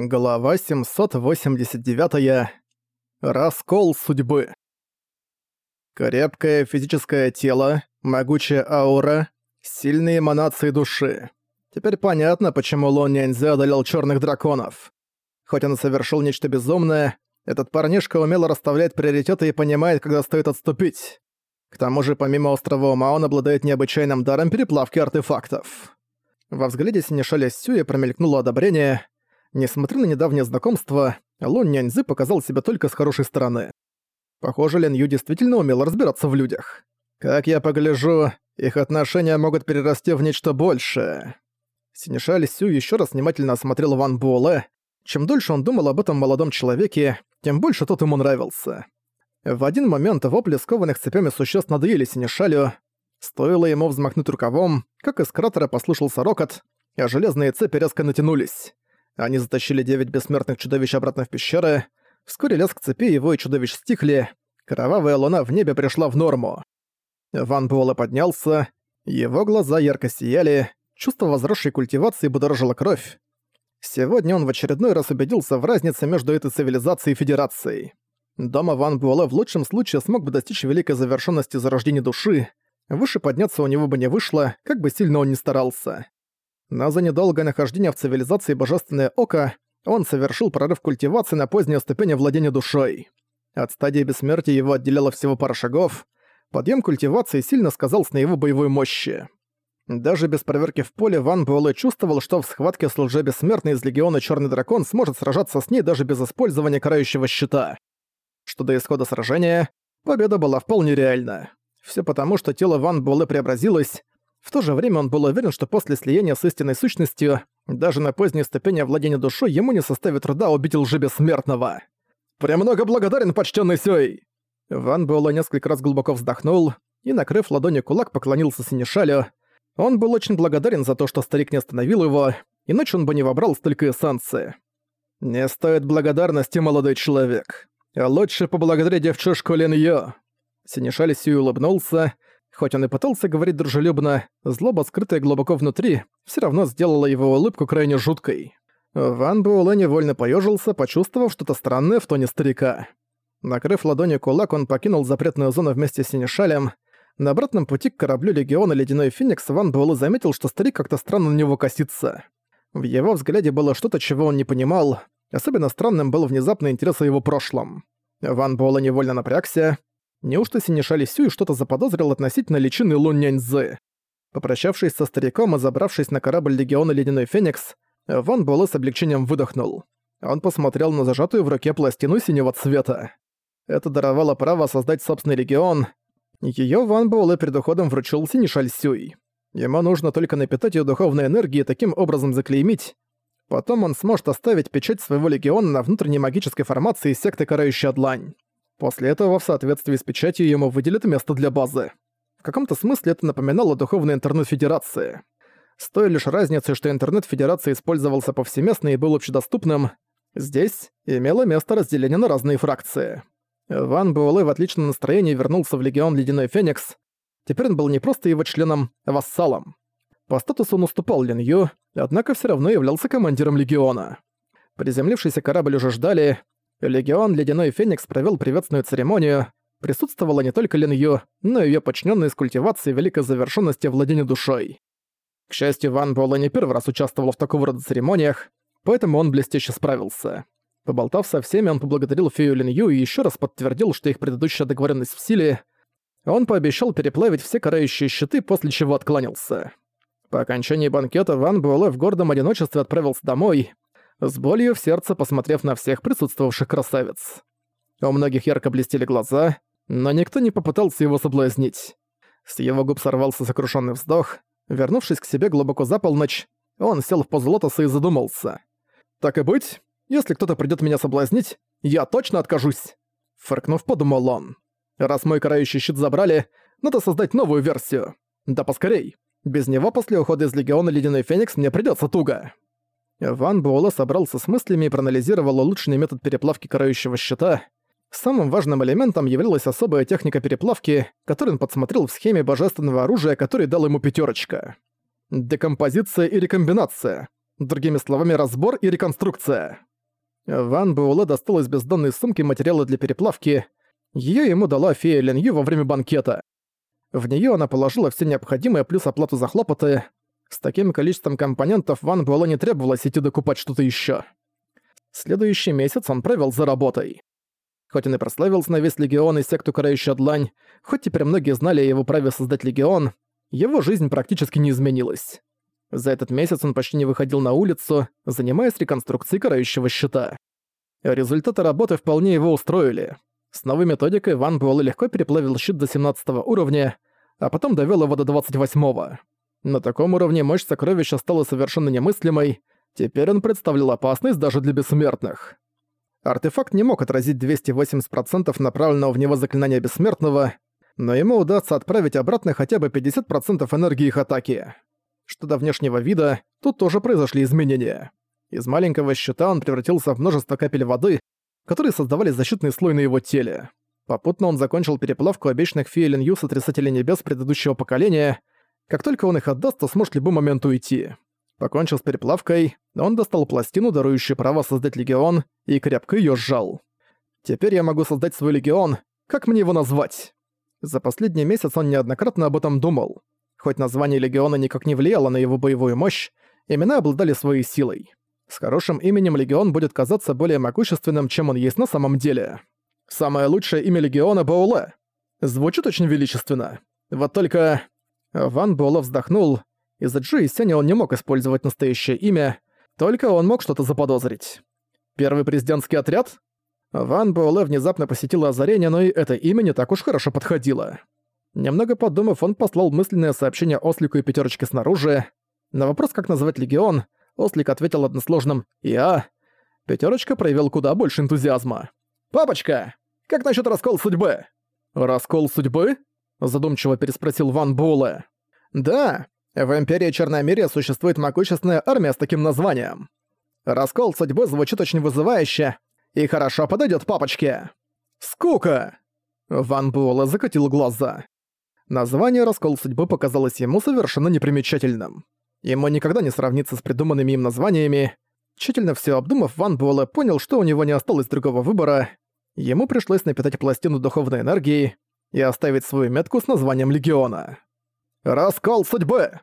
Глава 789. Раскол судьбы. Крепкое физическое тело, могучая аура, сильные эманации души. Теперь понятно, почему Лон Няньзе одолел черных драконов. Хоть он совершил нечто безумное, этот парнишка умело расставляет приоритеты и понимает, когда стоит отступить. К тому же, помимо острого ума, он обладает необычайным даром переплавки артефактов. Во взгляде Синишаля Сюя промелькнуло одобрение — Несмотря на недавнее знакомство, Лун Няньзы показал себя только с хорошей стороны. Похоже, Лен Ю действительно умел разбираться в людях. Как я погляжу, их отношения могут перерасти в нечто большее. Синишаль Сю еще раз внимательно осмотрел Ван Буэлэ. Чем дольше он думал об этом молодом человеке, тем больше тот ему нравился. В один момент вопли скованных цепями существ надоели Синишалю. Стоило ему взмахнуть рукавом, как из кратера послышался рокот, а железные цепи резко натянулись. Они затащили девять бессмертных чудовищ обратно в пещеры. Вскоре лязг цепи его и чудовищ стихли. Кровавая луна в небе пришла в норму. Ван Буэлэ поднялся. Его глаза ярко сияли. Чувство возросшей культивации будоражило кровь. Сегодня он в очередной раз убедился в разнице между этой цивилизацией и Федерацией. Дома Ван Буэлэ в лучшем случае смог бы достичь великой завершенности зарождения души. Выше подняться у него бы не вышло, как бы сильно он ни старался. Но за недолгое нахождение в цивилизации Божественное Око он совершил прорыв культивации на поздней ступени владения душой. От стадии бессмертия его отделяло всего пара шагов. Подъем культивации сильно сказался на его боевой мощи. Даже без проверки в поле Ван Буэлэ чувствовал, что в схватке с лже-бессмертной из Легиона Черный Дракон сможет сражаться с ней даже без использования карающего щита. Что до исхода сражения, победа была вполне реальна. Все потому, что тело Ван Буэлэ преобразилось, в то же время он был уверен, что после слияния с истинной сущностью, даже на поздней ступени владения душой ему не составит труда убить лжебессмертного. «Премного благодарен, почтенный Сёй!» Ван Буэлэ несколько раз глубоко вздохнул и, накрыв ладонью кулак, поклонился Синишалю. Он был очень благодарен за то, что старик не остановил его, иначе он бы не вобрал столько эссенции. «Не стоит благодарности, молодой человек. Лучше поблагодари девчушку Лин Йо». Синишаль Сюй улыбнулся, Хоть он и пытался говорить дружелюбно, злоба, скрытая глубоко внутри, все равно сделала его улыбку крайне жуткой. Ван Буэлэ невольно поежился, почувствовав что-то странное в тоне старика. Накрыв ладонью кулак, он покинул запретную зону вместе с Синишалем. На обратном пути к кораблю Легиона Ледяной Феникс Ван Буэлэ заметил, что старик как-то странно на него косится. В его взгляде было что-то, чего он не понимал. Особенно странным был внезапный интерес о его прошлом. Ван Буэлэ невольно напрягся. Неужто Синишали Сюй что-то заподозрил относительно личины Лун Няньзы? Попрощавшись со стариком и забравшись на корабль Легиона Ледяной Феникс, Ван Буэлэ с облегчением выдохнул. Он посмотрел на зажатую в руке пластину синего цвета. Это даровало право создать собственный легион. Её Ван Буэлэ перед уходом вручил Синишаль Сюй. Ему нужно только напитать её духовной энергией и таким образом заклеймить. Потом он сможет оставить печать своего легиона на внутренней магической формации секты Карающая Длань. После этого в соответствии с печатью ему выделят место для базы. В каком-то смысле это напоминало духовный интернет Федерации. С той лишь разницей, что интернет Федерации использовался повсеместно и был общедоступным, здесь имело место разделение на разные фракции. Ван Буэлэ в отличном настроении вернулся в Легион Ледяной Феникс. Теперь он был не просто его членом, а вассалом. По статусу он уступал Лин Ю, однако все равно являлся командиром Легиона. Приземлившийся корабль уже ждали, Легион Ледяной Феникс провел приветственную церемонию. Присутствовала не только Лин Ю, но и её подчинённые с культивацией великой завершенности владения душой. К счастью, Ван Буэлэ не первый раз участвовал в такого рода церемониях, поэтому он блестяще справился. Поболтав со всеми, он поблагодарил фею Лин Ю и ещё раз подтвердил, что их предыдущая договоренность в силе. Он пообещал переплавить все карающие щиты, после чего отклонился. По окончании банкета Ван Буэлэ в гордом одиночестве отправился домой, с болью в сердце посмотрев на всех присутствовавших красавиц. У многих ярко блестели глаза, но никто не попытался его соблазнить. С его губ сорвался сокрушенный вздох. Вернувшись к себе глубоко за полночь, он сел в позу лотоса и задумался. «Так и быть, если кто-то придёт меня соблазнить, я точно откажусь!» Фыркнув, подумал он. «Раз мой карающий щит забрали, надо создать новую версию. Да поскорей. Без него после ухода из Легиона Ледяной Феникс мне придётся туго». Ван Буэлэ собрался с мыслями и проанализировал улучшенный метод переплавки карающего щита. Самым важным элементом являлась особая техника переплавки, которую он подсмотрел в схеме божественного оружия, который дал ему пятерочка. Декомпозиция и рекомбинация. Другими словами, разбор и реконструкция. Ван Буэлэ достал из бездонной сумки материалы для переплавки. Её ему дала фея Лин Ю во время банкета. В неё она положила все необходимое плюс оплату за хлопоты. С таким количеством компонентов Ван Буэлэ не требовалось идти докупать что-то ещё. Следующий месяц он провел за работой. Хоть он и прославился на весь Легион и секту Карающая Длань, хоть теперь многие знали о его праве создать Легион, его жизнь практически не изменилась. За этот месяц он почти не выходил на улицу, занимаясь реконструкцией карающего щита. Результаты работы вполне его устроили. С новой методикой Ван Буэлэ легко переплавил щит до 17 уровня, а потом довёл его до 28 -го. На таком уровне мощь сокровища стала совершенно немыслимой, теперь он представлял опасность даже для бессмертных. Артефакт не мог отразить 280% направленного в него заклинания бессмертного, но ему удастся отправить обратно хотя бы 50% энергии их атаки. Что до внешнего вида, тут тоже произошли изменения. Из маленького щита он превратился в множество капель воды, которые создавали защитный слой на его теле. Попутно он закончил переплавку обещанных Фиэлин Ю Сотрясателей Небес предыдущего поколения. Как только он их отдаст, то сможет в любой момент уйти. Покончив с переплавкой, он достал пластину, дарующую право создать легион, и крепко её сжал. Теперь я могу создать свой легион. Как мне его назвать? За последний месяц он неоднократно об этом думал. Хоть название Легиона никак не влияло на его боевую мощь, имена обладали своей силой. С хорошим именем Легион будет казаться более могущественным, чем он есть на самом деле. Самое лучшее имя Легиона — Бауле. Звучит очень величественно. Вот только... Ван Буэлэ вздохнул. Из-за Джи и Сеня он не мог использовать настоящее имя, только он мог что-то заподозрить. Первый президентский отряд? Ван Буэлэ внезапно посетил озарение, но и это имя не так уж хорошо подходило. Немного подумав, он послал мысленное сообщение Ослику и Пятерочке снаружи. На вопрос, как назвать Легион, Ослик ответил односложным «Я». Пятерочка проявил куда больше энтузиазма. «Папочка, как насчет раскол судьбы?» «Раскол судьбы?» – задумчиво переспросил Ван Буэлэ. «Да, в Империи Черномирия существует могущественная армия с таким названием. Раскол судьбы звучит очень вызывающе и хорошо подойдет папочке. Скука!» Ван Буэлэ закатил глаза. Название «Раскол судьбы» показалось ему совершенно непримечательным. Ему никогда не сравнится с придуманными им названиями. Тщательно все обдумав, Ван Буэлэ понял, что у него не осталось другого выбора. Ему пришлось напитать пластину духовной энергией и оставить свою метку с названием Легиона. «Раскол судьбы!»